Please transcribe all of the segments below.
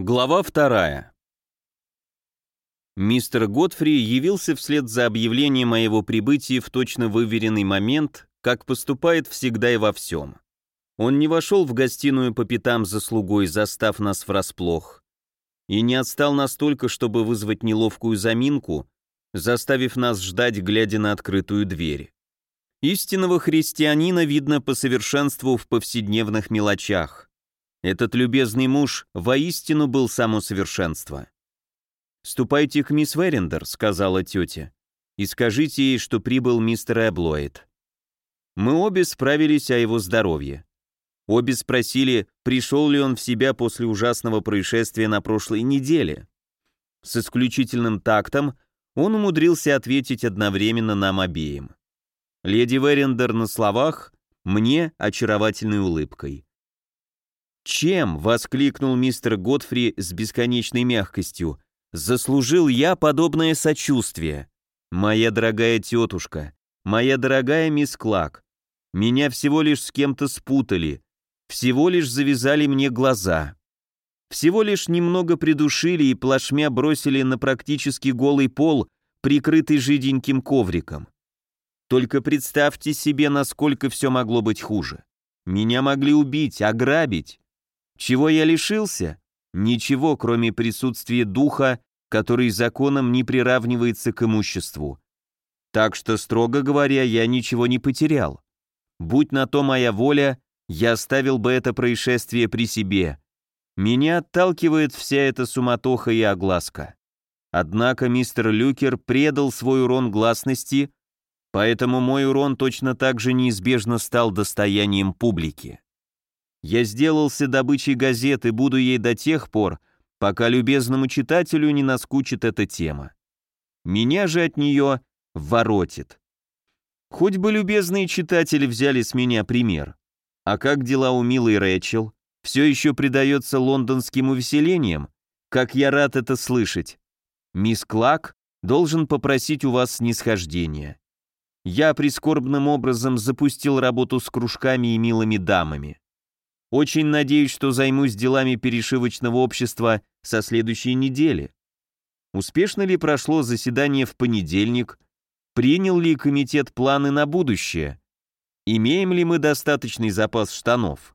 Глава вторая. Мистер Годфри явился вслед за объявлением моего прибытия в точно выверенный момент, как поступает всегда и во всем. Он не вошел в гостиную по пятам за слугой, застав нас врасплох, и не отстал настолько, чтобы вызвать неловкую заминку, заставив нас ждать, глядя на открытую дверь. Истинного христианина видно по совершенству в повседневных мелочах. Этот любезный муж воистину был само совершенство. «Ступайте к мисс Верендер», — сказала тетя, «и скажите ей, что прибыл мистер Эблоид». Мы обе справились о его здоровье. Обе спросили, пришел ли он в себя после ужасного происшествия на прошлой неделе. С исключительным тактом он умудрился ответить одновременно нам обеим. Леди Верендер на словах, мне очаровательной улыбкой. «Чем?» — воскликнул мистер Годфри с бесконечной мягкостью. «Заслужил я подобное сочувствие. Моя дорогая тетушка, моя дорогая мисс Клак, меня всего лишь с кем-то спутали, всего лишь завязали мне глаза, всего лишь немного придушили и плашмя бросили на практически голый пол, прикрытый жиденьким ковриком. Только представьте себе, насколько все могло быть хуже. Меня могли убить, ограбить, чего я лишился? Ничего, кроме присутствия духа, который законом не приравнивается к имуществу. Так что, строго говоря, я ничего не потерял. Будь на то моя воля, я оставил бы это происшествие при себе. Меня отталкивает вся эта суматоха и огласка. Однако мистер Люкер предал свой урон гласности, поэтому мой урон точно так же неизбежно стал достоянием публики. Я сделался добычей газеты, буду ей до тех пор, пока любезному читателю не наскучит эта тема. Меня же от нее воротит. Хоть бы любезные читатели взяли с меня пример. А как дела у милой Рэчел? Все еще предается лондонским увеселениям? Как я рад это слышать. Мисс Клак должен попросить у вас снисхождения. Я прискорбным образом запустил работу с кружками и милыми дамами. Очень надеюсь, что займусь делами перешивочного общества со следующей недели. Успешно ли прошло заседание в понедельник? Принял ли комитет планы на будущее? Имеем ли мы достаточный запас штанов?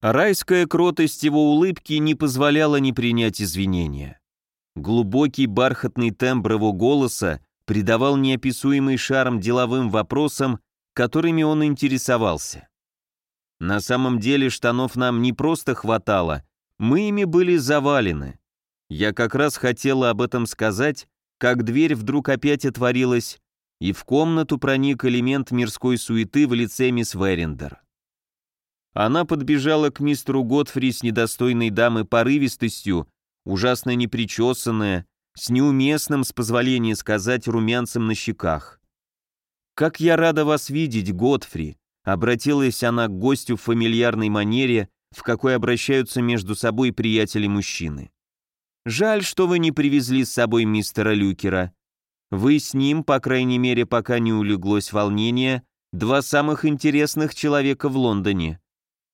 Райская кротость его улыбки не позволяла не принять извинения. Глубокий бархатный тембр его голоса придавал неописуемый шарм деловым вопросам, которыми он интересовался. На самом деле штанов нам не просто хватало, мы ими были завалены. Я как раз хотела об этом сказать, как дверь вдруг опять отворилась, и в комнату проник элемент мирской суеты в лице мисс Верендер. Она подбежала к мистеру Готфри с недостойной дамы порывистостью, ужасно непричесанная, с неуместным, с позволения сказать, румянцем на щеках. «Как я рада вас видеть, Готфри!» Обратилась она к гостю в фамильярной манере, в какой обращаются между собой приятели-мужчины. «Жаль, что вы не привезли с собой мистера Люкера. Вы с ним, по крайней мере, пока не улеглось волнение, два самых интересных человека в Лондоне.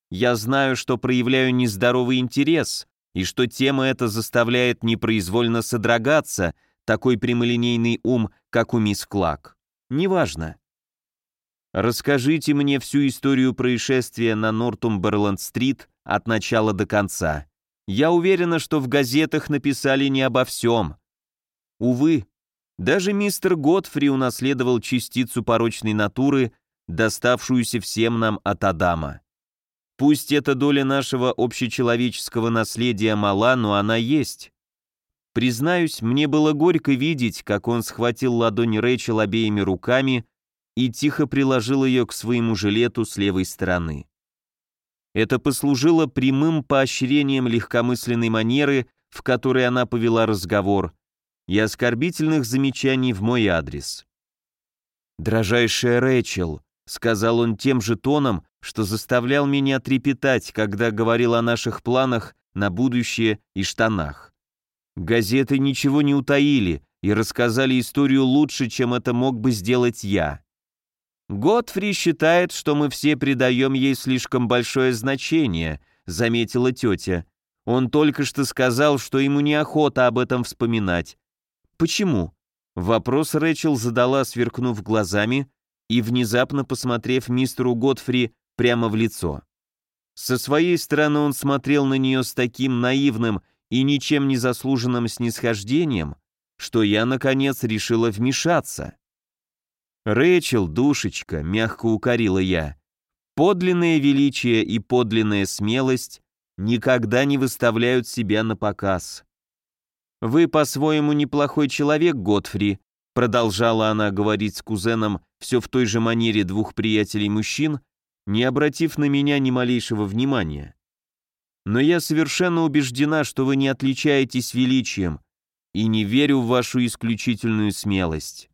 Я знаю, что проявляю нездоровый интерес, и что тема эта заставляет непроизвольно содрогаться такой прямолинейный ум, как у мисс Клак. Неважно. Расскажите мне всю историю происшествия на Нортумберленд-стрит от начала до конца. Я уверена, что в газетах написали не обо всем. Увы, даже мистер Готфри унаследовал частицу порочной натуры, доставшуюся всем нам от Адама. Пусть эта доля нашего общечеловеческого наследия мала, но она есть. Признаюсь, мне было горько видеть, как он схватил ладонь Рэйчел обеими руками и тихо приложил ее к своему жилету с левой стороны. Это послужило прямым поощрением легкомысленной манеры, в которой она повела разговор, и оскорбительных замечаний в мой адрес. «Дрожайшая Рэчел», — сказал он тем же тоном, что заставлял меня трепетать, когда говорил о наших планах на будущее и штанах. Газеты ничего не утаили и рассказали историю лучше, чем это мог бы сделать я. «Готфри считает, что мы все придаем ей слишком большое значение», — заметила тетя. Он только что сказал, что ему неохота об этом вспоминать. Почему? Вопрос Рэчел задала, сверкнув глазами и внезапно посмотрев мистеру Годфри прямо в лицо. Со своей стороны он смотрел на нее с таким наивным и ничем не заслуженным снисхождением, что я, наконец, решила вмешаться. «Рэчел, душечка», — мягко укорила я, — «подлинное величие и подлинная смелость никогда не выставляют себя на показ». «Вы по-своему неплохой человек, Готфри», продолжала она говорить с кузеном все в той же манере двух приятелей-мужчин, не обратив на меня ни малейшего внимания. «Но я совершенно убеждена, что вы не отличаетесь величием, и не верю в вашу исключительную смелость.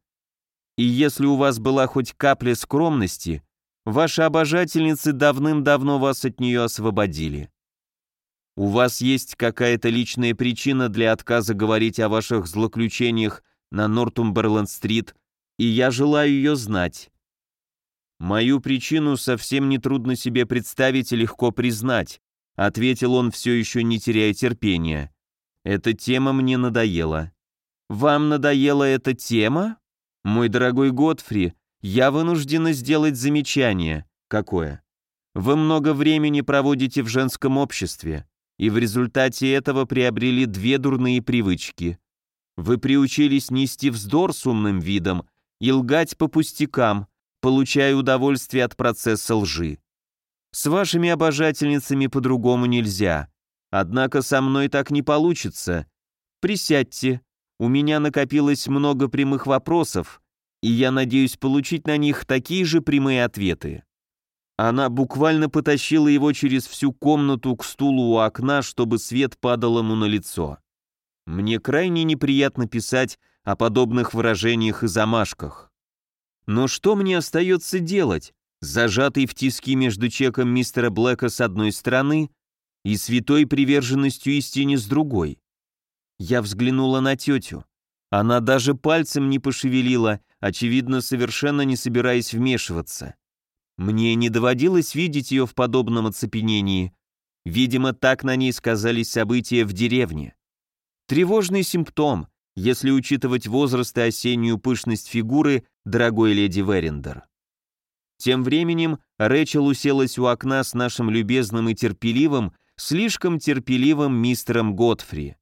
И если у вас была хоть капля скромности, ваши обожательницы давным-давно вас от нее освободили. У вас есть какая-то личная причина для отказа говорить о ваших злоключениях на Нортумберленд-стрит, и я желаю ее знать. Мою причину совсем нетрудно себе представить и легко признать, ответил он, все еще не теряя терпения. Эта тема мне надоела. Вам надоела эта тема? Мой дорогой Готфри, я вынуждена сделать замечание. Какое? Вы много времени проводите в женском обществе, и в результате этого приобрели две дурные привычки. Вы приучились нести вздор с умным видом и лгать по пустякам, получая удовольствие от процесса лжи. С вашими обожательницами по-другому нельзя. Однако со мной так не получится. Присядьте, у меня накопилось много прямых вопросов, и я надеюсь получить на них такие же прямые ответы. Она буквально потащила его через всю комнату к стулу у окна, чтобы свет падал ему на лицо. Мне крайне неприятно писать о подобных выражениях и замашках. Но что мне остается делать, зажатый в тиски между чеком мистера Блэка с одной стороны и святой приверженностью истине с другой? Я взглянула на тетю. Она даже пальцем не пошевелила, очевидно, совершенно не собираясь вмешиваться. Мне не доводилось видеть ее в подобном оцепенении. Видимо, так на ней сказались события в деревне. Тревожный симптом, если учитывать возраст и осеннюю пышность фигуры дорогой леди Верендер. Тем временем Рэчел уселась у окна с нашим любезным и терпеливым, слишком терпеливым мистером Готфри.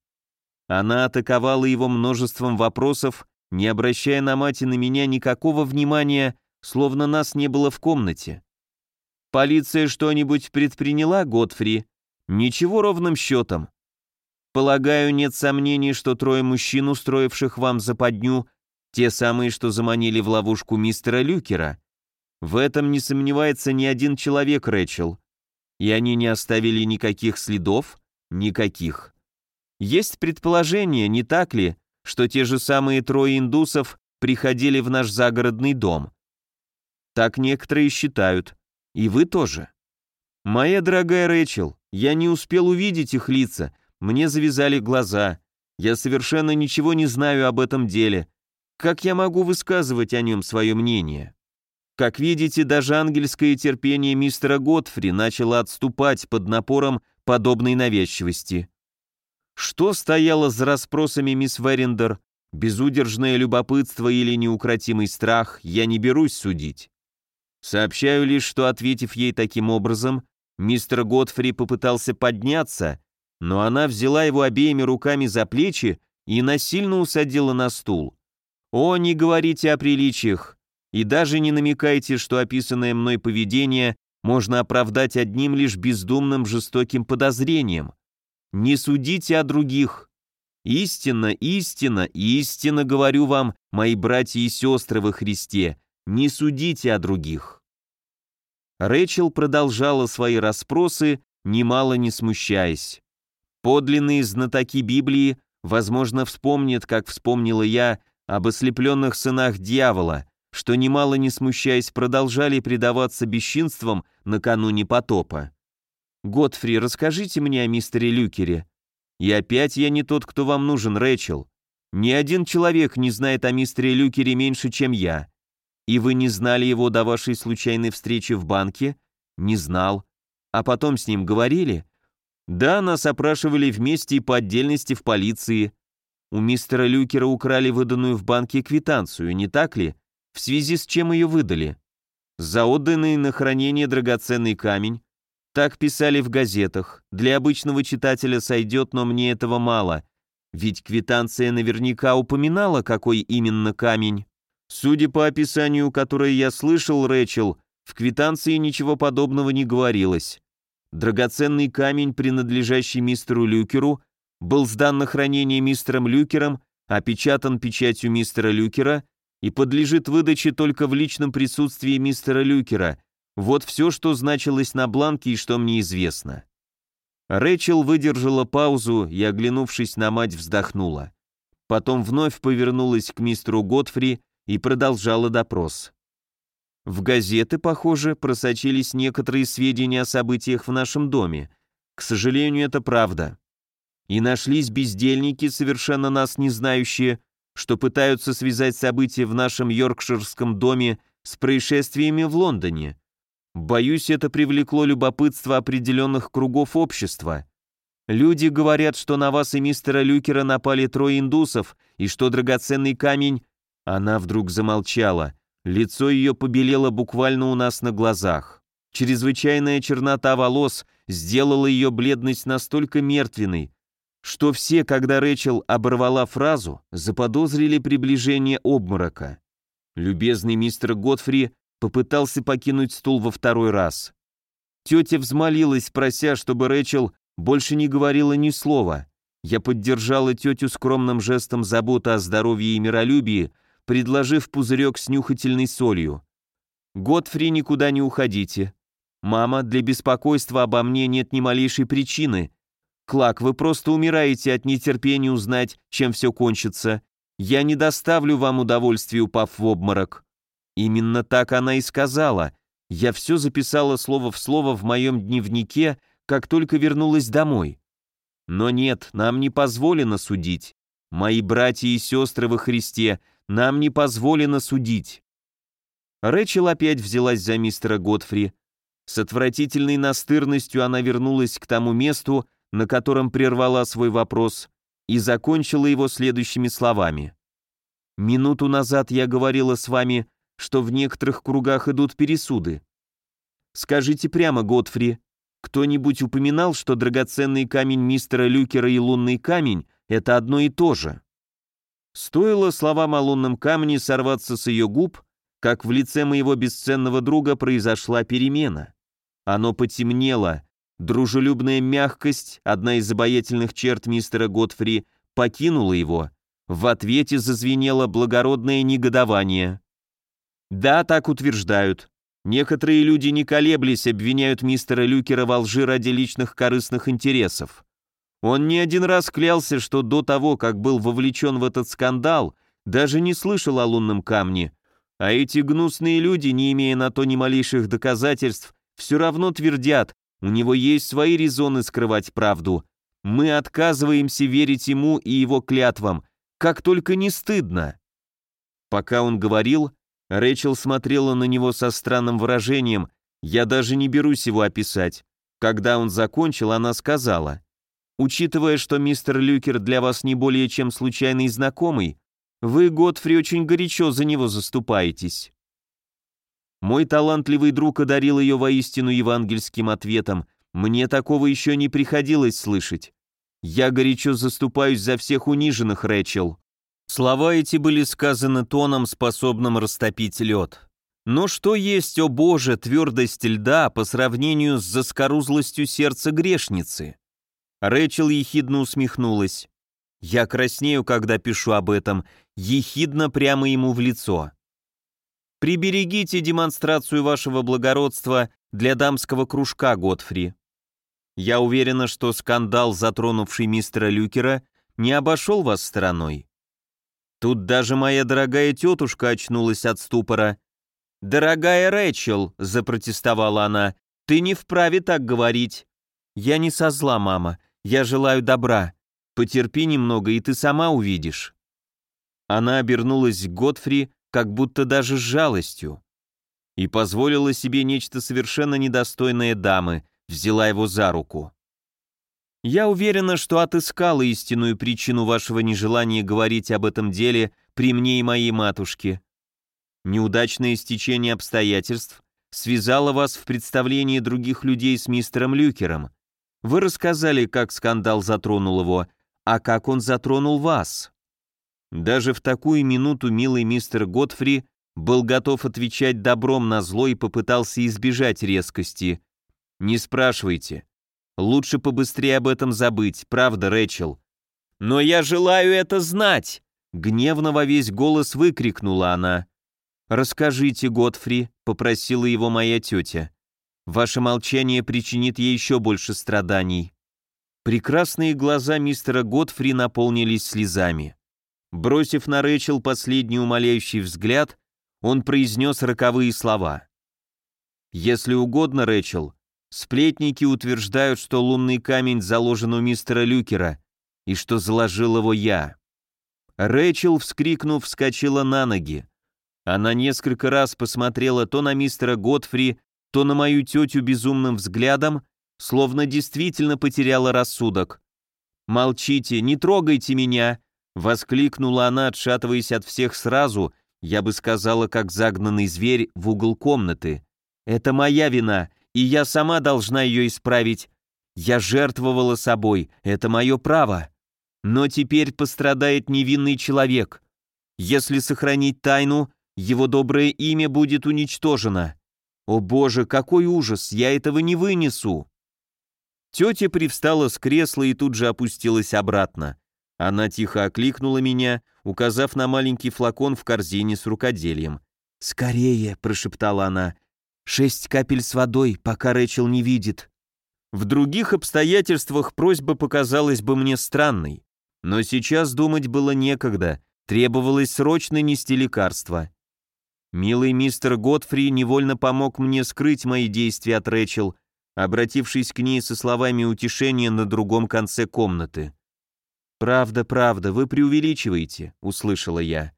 Она атаковала его множеством вопросов, не обращая на мать и на меня никакого внимания, словно нас не было в комнате. «Полиция что-нибудь предприняла, Готфри?» «Ничего ровным счетом. Полагаю, нет сомнений, что трое мужчин, устроивших вам западню, те самые, что заманили в ловушку мистера Люкера. В этом не сомневается ни один человек, Рэчел. И они не оставили никаких следов? Никаких. Есть предположение, не так ли, что те же самые трое индусов приходили в наш загородный дом? Так некоторые считают. И вы тоже. Моя дорогая Рэчел, я не успел увидеть их лица, мне завязали глаза. Я совершенно ничего не знаю об этом деле. Как я могу высказывать о нем свое мнение? Как видите, даже ангельское терпение мистера Готфри начало отступать под напором подобной навязчивости. Что стояло за расспросами мисс Верендер, безудержное любопытство или неукротимый страх, я не берусь судить. Сообщаю лишь, что, ответив ей таким образом, мистер Готфри попытался подняться, но она взяла его обеими руками за плечи и насильно усадила на стул. «О, не говорите о приличиях, и даже не намекайте, что описанное мной поведение можно оправдать одним лишь бездумным жестоким подозрением. Не судите о других. Истинно, истинно, истинно говорю вам, мои братья и сестры во Христе, не судите о других. Рэчел продолжала свои расспросы, немало не смущаясь. Подлинные знатоки Библии, возможно, вспомнят, как вспомнила я, об ослепленных сынах дьявола, что немало не смущаясь продолжали предаваться бесчинствам накануне потопа. Готфри, расскажите мне о мистере Люкере. И опять я не тот, кто вам нужен, Рэчел. Ни один человек не знает о мистере Люкере меньше, чем я. И вы не знали его до вашей случайной встречи в банке? Не знал. А потом с ним говорили? Да, нас опрашивали вместе и по отдельности в полиции. У мистера Люкера украли выданную в банке квитанцию, не так ли? В связи с чем ее выдали? За отданный на хранение драгоценный камень. Так писали в газетах. Для обычного читателя сойдет, но мне этого мало. Ведь квитанция наверняка упоминала, какой именно камень. Судя по описанию, которое я слышал, Рэчел, в квитанции ничего подобного не говорилось. Драгоценный камень, принадлежащий мистеру Люкеру, был сдан на хранение мистером Люкером, опечатан печатью мистера Люкера и подлежит выдаче только в личном присутствии мистера Люкера. Вот все, что значилось на бланке и что мне известно. Рэчел выдержала паузу и, оглянувшись на мать, вздохнула. Потом вновь повернулась к мистеру Готфри и продолжала допрос. В газеты, похоже, просочились некоторые сведения о событиях в нашем доме. К сожалению, это правда. И нашлись бездельники, совершенно нас не знающие, что пытаются связать события в нашем йоркширском доме с происшествиями в Лондоне. Боюсь, это привлекло любопытство определенных кругов общества. Люди говорят, что на вас и мистера Люкера напали трое индусов, и что драгоценный камень... Она вдруг замолчала. Лицо ее побелело буквально у нас на глазах. Чрезвычайная чернота волос сделала ее бледность настолько мертвенной, что все, когда Рэчел оборвала фразу, заподозрили приближение обморока. Любезный мистер Готфри попытался покинуть стул во второй раз. Тетя взмолилась, прося, чтобы Рэчел больше не говорила ни слова. Я поддержала тетю скромным жестом заботы о здоровье и миролюбии, предложив пузырек с нюхательной солью. «Годфри, никуда не уходите. Мама, для беспокойства обо мне нет ни малейшей причины. Клак, вы просто умираете от нетерпения узнать, чем все кончится. Я не доставлю вам удовольствия, упав в обморок». Именно так она и сказала. Я все записала слово в слово в моем дневнике, как только вернулась домой. Но нет, нам не позволено судить. Мои братья и сестры во Христе нам не позволено судить». Рэчел опять взялась за мистера Годфри. С отвратительной настырностью она вернулась к тому месту, на котором прервала свой вопрос, и закончила его следующими словами. «Минуту назад я говорила с вами, что в некоторых кругах идут пересуды. Скажите прямо, Годфри, кто-нибудь упоминал, что драгоценный камень мистера Люкера и лунный камень — это одно и то же?» Стоило словам о лунном камне сорваться с ее губ, как в лице моего бесценного друга произошла перемена. Оно потемнело, дружелюбная мягкость, одна из обаятельных черт мистера Готфри, покинула его. В ответе зазвенело благородное негодование. Да, так утверждают. Некоторые люди, не колеблясь, обвиняют мистера Люкера во лжи ради личных корыстных интересов. Он не один раз клялся, что до того, как был вовлечен в этот скандал, даже не слышал о лунном камне. А эти гнусные люди, не имея на то ни малейших доказательств, все равно твердят, у него есть свои резоны скрывать правду. Мы отказываемся верить ему и его клятвам, как только не стыдно. Пока он говорил, Рэчел смотрела на него со странным выражением, я даже не берусь его описать. Когда он закончил, она сказала, Учитывая, что мистер Люкер для вас не более чем случайный знакомый, вы, Готфри, очень горячо за него заступаетесь. Мой талантливый друг одарил ее воистину евангельским ответом. Мне такого еще не приходилось слышать. Я горячо заступаюсь за всех униженных, Рэчел. Слова эти были сказаны тоном, способным растопить лед. Но что есть, о Боже, твердость льда по сравнению с заскорузлостью сердца грешницы? Рэчел ехидно усмехнулась. «Я краснею, когда пишу об этом, ехидно прямо ему в лицо. Приберегите демонстрацию вашего благородства для дамского кружка, Готфри. Я уверена, что скандал, затронувший мистера Люкера, не обошел вас стороной. Тут даже моя дорогая тетушка очнулась от ступора. «Дорогая Рэчел», — запротестовала она, — «ты не вправе так говорить». «Я не со зла, мама. Я желаю добра. Потерпи немного, и ты сама увидишь». Она обернулась к Готфри, как будто даже с жалостью, и позволила себе нечто совершенно недостойное дамы, взяла его за руку. Я уверена, что отыскала истинную причину вашего нежелания говорить об этом деле при мне и моей матушке. Неудачное стечение обстоятельств связало вас в представлении других людей с мистером Люкером. Вы рассказали, как скандал затронул его, а как он затронул вас. Даже в такую минуту милый мистер Готфри был готов отвечать добром на зло и попытался избежать резкости. «Не спрашивайте. Лучше побыстрее об этом забыть, правда, Рэчел?» «Но я желаю это знать!» Гневно во весь голос выкрикнула она. «Расскажите, Готфри», — попросила его моя тетя. «Ваше молчание причинит ей еще больше страданий». Прекрасные глаза мистера Готфри наполнились слезами. Бросив на Рэчел последний умоляющий взгляд, он произнес роковые слова. «Если угодно, Рэчел, сплетники утверждают, что лунный камень заложен у мистера Люкера и что заложил его я». Рэчел, вскрикнув, вскочила на ноги. Она несколько раз посмотрела то на мистера Готфри, то на мою тетю безумным взглядом, словно действительно потеряла рассудок. «Молчите, не трогайте меня!» — воскликнула она, отшатываясь от всех сразу я бы сказала, как загнанный зверь в угол комнаты. Это моя вина, и я сама должна ее исправить. Я жертвовала собой, это мое право. Но теперь пострадает невинный человек. Если сохранить тайну, его доброе имя будет уничтожено. О боже, какой ужас, я этого не вынесу. Тетя привстала с кресла и тут же опустилась обратно. Она тихо окликнула меня, указав на маленький флакон в корзине с рукоделием. «Скорее!» – прошептала она. «Шесть капель с водой, пока Рэчел не видит». В других обстоятельствах просьба показалась бы мне странной, но сейчас думать было некогда, требовалось срочно нести лекарство. Милый мистер Готфри невольно помог мне скрыть мои действия от Рэчел, обратившись к ней со словами утешения на другом конце комнаты. «Правда, правда, вы преувеличиваете», — услышала я.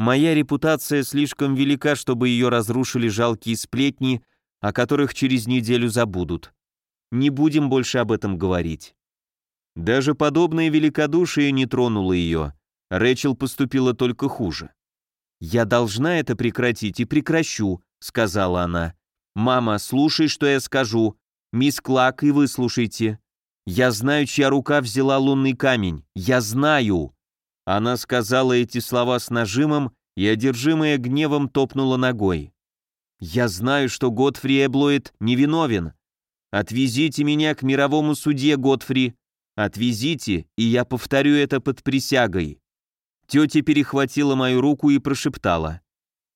«Моя репутация слишком велика, чтобы ее разрушили жалкие сплетни, о которых через неделю забудут. Не будем больше об этом говорить». Даже подобное великодушие не тронуло ее. Рэчел поступила только хуже. «Я должна это прекратить и прекращу», — сказала она. «Мама, слушай, что я скажу. Мисс Клак, и выслушайте. Я знаю, чья рука взяла лунный камень. Я знаю!» Она сказала эти слова с нажимом и, одержимая гневом, топнула ногой. «Я знаю, что Готфри Эблоид невиновен. Отвезите меня к мировому суде, Готфри. Отвезите, и я повторю это под присягой». Тетя перехватила мою руку и прошептала.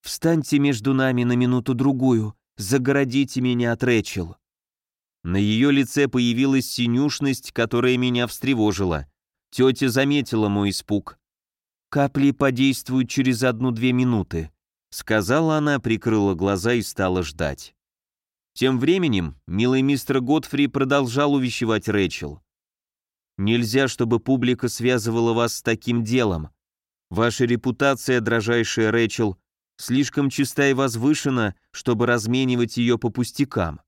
«Встаньте между нами на минуту-другую, загородите меня от Рэчел». На ее лице появилась синюшность, которая меня встревожила. Тетя заметила мой испуг. «Капли подействуют через одну-две минуты», — сказала она, прикрыла глаза и стала ждать. Тем временем милый мистер Готфри продолжал увещевать Рэчел. «Нельзя, чтобы публика связывала вас с таким делом. Ваша репутация, дрожайшая Рэчел, слишком чиста и возвышена, чтобы разменивать ее по пустякам.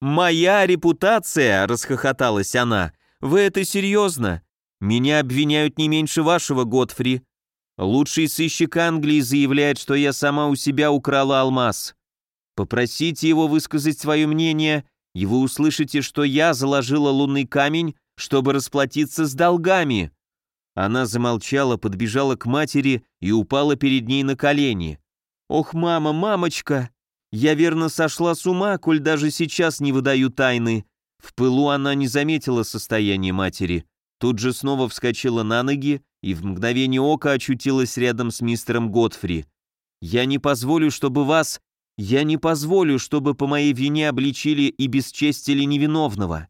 «Моя репутация!» — расхохоталась она. «Вы это серьезно? Меня обвиняют не меньше вашего, Готфри. Лучший сыщик Англии заявляет, что я сама у себя украла алмаз. Попросите его высказать свое мнение, и вы услышите, что я заложила лунный камень, чтобы расплатиться с долгами». Она замолчала, подбежала к матери и упала перед ней на колени. «Ох, мама, мамочка!» Я верно сошла с ума, коль даже сейчас не выдаю тайны. В пылу она не заметила состояние матери. Тут же снова вскочила на ноги и в мгновение ока очутилась рядом с мистером Готфри. «Я не позволю, чтобы вас... Я не позволю, чтобы по моей вине обличили и бесчестили невиновного.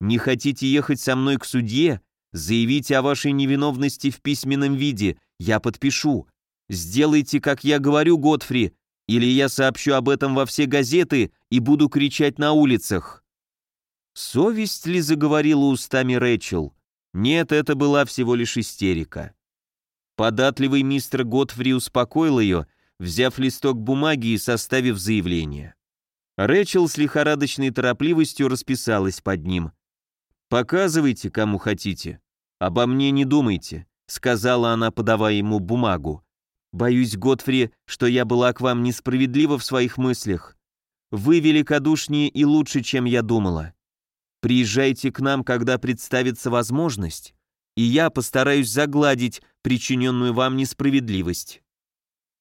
Не хотите ехать со мной к судье? Заявите о вашей невиновности в письменном виде, я подпишу. Сделайте, как я говорю, Готфри, или я сообщу об этом во все газеты и буду кричать на улицах. Совесть ли заговорила устами Рэчел? Нет, это была всего лишь истерика. Податливый мистер Готфри успокоил ее, взяв листок бумаги и составив заявление. Рэчел с лихорадочной торопливостью расписалась под ним. «Показывайте, кому хотите. Обо мне не думайте», — сказала она, подавая ему бумагу. «Боюсь, Готфри, что я была к вам несправедлива в своих мыслях. Вы великодушнее и лучше, чем я думала. Приезжайте к нам, когда представится возможность, и я постараюсь загладить причиненную вам несправедливость».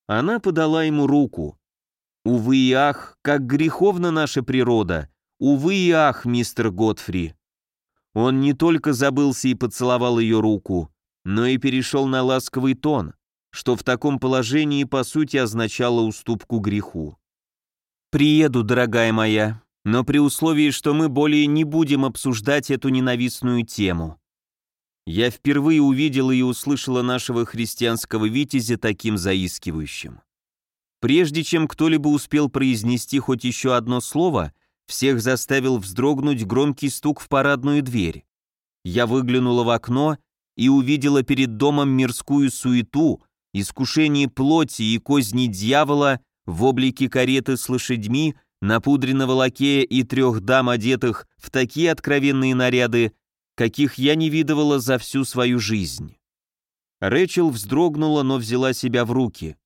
Она подала ему руку. «Увы и ах, как греховна наша природа! Увы и ах, мистер Готфри!» Он не только забылся и поцеловал ее руку, но и перешел на ласковый тон, что в таком положении по сути означало уступку греху. «Приеду, дорогая моя, но при условии, что мы более не будем обсуждать эту ненавистную тему». Я впервые увидела и услышала нашего христианского витязя таким заискивающим. Прежде чем кто-либо успел произнести хоть еще одно слово, всех заставил вздрогнуть громкий стук в парадную дверь. Я выглянула в окно и увидела перед домом мирскую суету, искушение плоти и козни дьявола в облике кареты с лошадьми, напудренного лакея и трех дам, одетых в такие откровенные наряды, каких я не видывала за всю свою жизнь. Рэчел вздрогнула, но взяла себя в руки.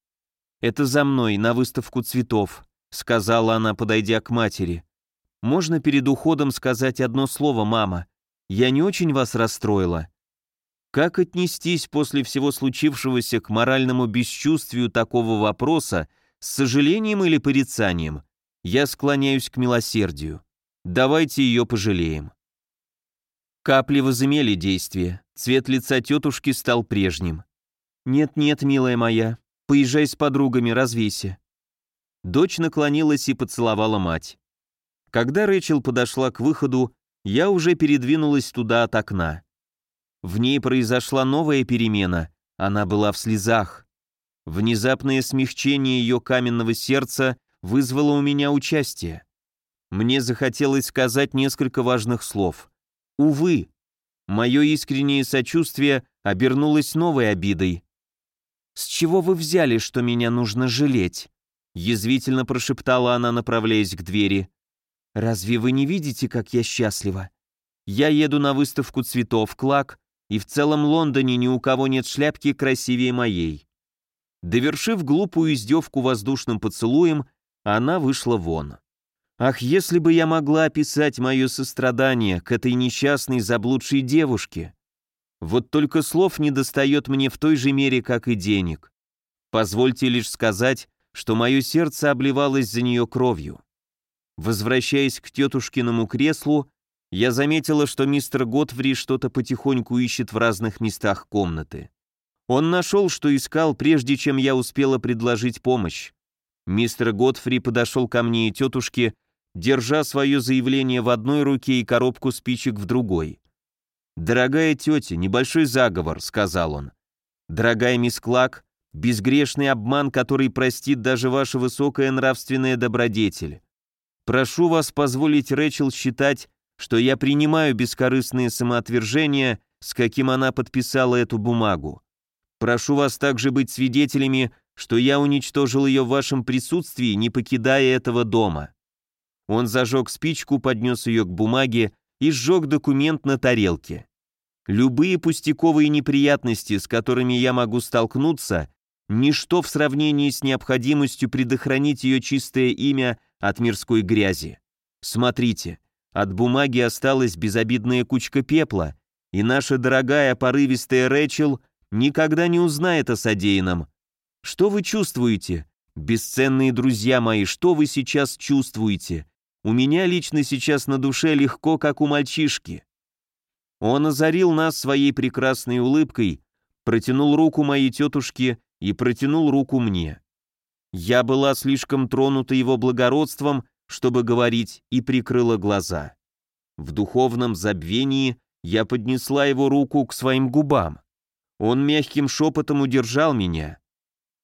«Это за мной, на выставку цветов», — сказала она, подойдя к матери. Можно перед уходом сказать одно слово, мама? Я не очень вас расстроила. Как отнестись после всего случившегося к моральному бесчувствию такого вопроса, с сожалением или порицанием? Я склоняюсь к милосердию. Давайте ее пожалеем. Капли возымели действие. Цвет лица тетушки стал прежним. «Нет-нет, милая моя, поезжай с подругами, развейся». Дочь наклонилась и поцеловала мать. Когда Рэчел подошла к выходу, я уже передвинулась туда от окна. В ней произошла новая перемена, она была в слезах. Внезапное смягчение ее каменного сердца вызвало у меня участие. Мне захотелось сказать несколько важных слов. Увы, мое искреннее сочувствие обернулось новой обидой. «С чего вы взяли, что меня нужно жалеть?» Язвительно прошептала она, направляясь к двери. «Разве вы не видите, как я счастлива? Я еду на выставку цветов Клак, и в целом Лондоне ни у кого нет шляпки красивее моей». Довершив глупую издевку воздушным поцелуем, она вышла вон. Ах, если бы я могла описать мое сострадание к этой несчастной заблудшей девушке! Вот только слов не достает мне в той же мере, как и денег. Позвольте лишь сказать, что мое сердце обливалось за нее кровью. Возвращаясь к тетушкиному креслу, я заметила, что мистер Готфри что-то потихоньку ищет в разных местах комнаты. Он нашел, что искал, прежде чем я успела предложить помощь. Мистер Готфри подошел ко мне и тетушке, держа свое заявление в одной руке и коробку спичек в другой. «Дорогая тетя, небольшой заговор», — сказал он. «Дорогая мисс Клак, безгрешный обман, который простит даже ваша высокая нравственная добродетель. Прошу вас позволить Рэчел считать, что я принимаю бескорыстные самоотвержения, с каким она подписала эту бумагу. Прошу вас также быть свидетелями, что я уничтожил ее в вашем присутствии, не покидая этого дома». Он зажег спичку, поднес ее к бумаге и сжег документ на тарелке. Любые пустяковые неприятности, с которыми я могу столкнуться, ничто в сравнении с необходимостью предохранить ее чистое имя от мирской грязи. Смотрите, от бумаги осталась безобидная кучка пепла, и наша дорогая порывистая Рэчел никогда не узнает о содеянном. Что вы чувствуете? Бесценные друзья мои, что вы сейчас чувствуете? У меня лично сейчас на душе легко, как у мальчишки. Он озарил нас своей прекрасной улыбкой, протянул руку моей тетушке и протянул руку мне. Я была слишком тронута его благородством, чтобы говорить, и прикрыла глаза. В духовном забвении я поднесла его руку к своим губам. Он мягким шепотом удержал меня.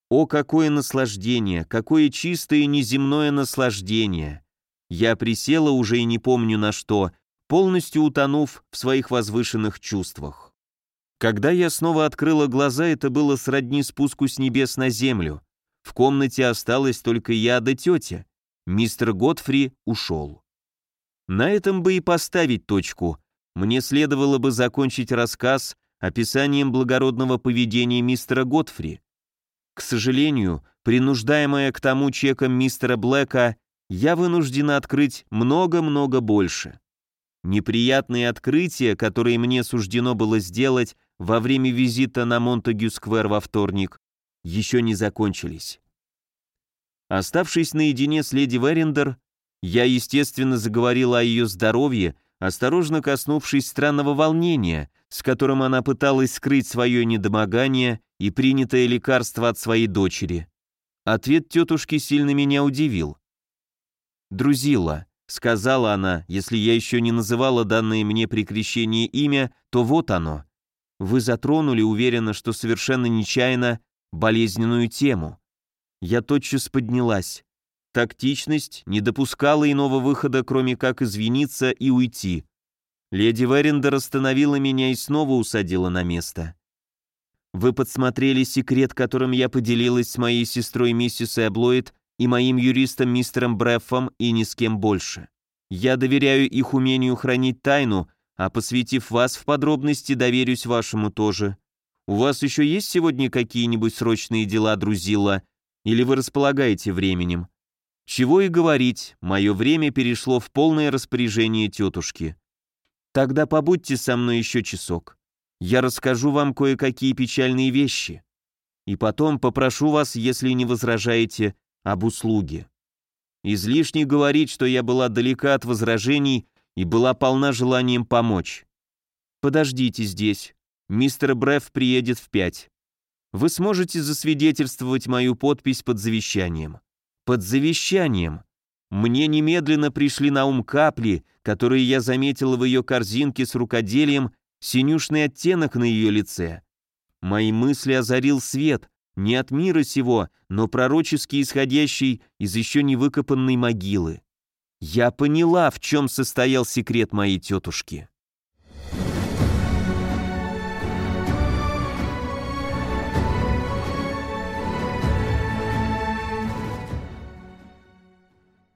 О, какое наслаждение, какое чистое неземное наслаждение! Я присела уже и не помню на что, полностью утонув в своих возвышенных чувствах. Когда я снова открыла глаза, это было сродни спуску с небес на землю. В комнате осталась только я да тетя. Мистер Готфри ушел. На этом бы и поставить точку, мне следовало бы закончить рассказ описанием благородного поведения мистера Готфри. К сожалению, принуждаемая к тому чеком мистера Блэка, я вынуждена открыть много-много больше. Неприятные открытия, которые мне суждено было сделать во время визита на Монтагю-сквер во вторник, еще не закончились. Оставшись наедине с леди Верендер, я, естественно, заговорил о ее здоровье, осторожно коснувшись странного волнения, с которым она пыталась скрыть свое недомогание и принятое лекарство от своей дочери. Ответ тетушки сильно меня удивил. «Друзила», — сказала она, если я еще не называла данное мне при крещении имя, то вот оно. Вы затронули, уверенно, что совершенно нечаянно, болезненную тему. Я тотчас поднялась. Тактичность не допускала иного выхода, кроме как извиниться и уйти. Леди Верендер остановила меня и снова усадила на место. Вы подсмотрели секрет, которым я поделилась с моей сестрой миссис Эблоид и моим юристом мистером Бреффом и ни с кем больше. Я доверяю их умению хранить тайну, а посвятив вас в подробности, доверюсь вашему тоже. У вас еще есть сегодня какие-нибудь срочные дела, друзила, или вы располагаете временем? Чего и говорить, мое время перешло в полное распоряжение тетушки. Тогда побудьте со мной еще часок. Я расскажу вам кое-какие печальные вещи. И потом попрошу вас, если не возражаете, об услуге. Излишне говорить, что я была далека от возражений и была полна желанием помочь. Подождите здесь. Мистер Бреф приедет в пять. Вы сможете засвидетельствовать мою подпись под завещанием. Под завещанием. Мне немедленно пришли на ум капли, которые я заметила в ее корзинке с рукоделием синюшный оттенок на ее лице. Мои мысли озарил свет, не от мира сего, но пророчески исходящий из еще не выкопанной могилы. Я поняла, в чем состоял секрет моей тетушки.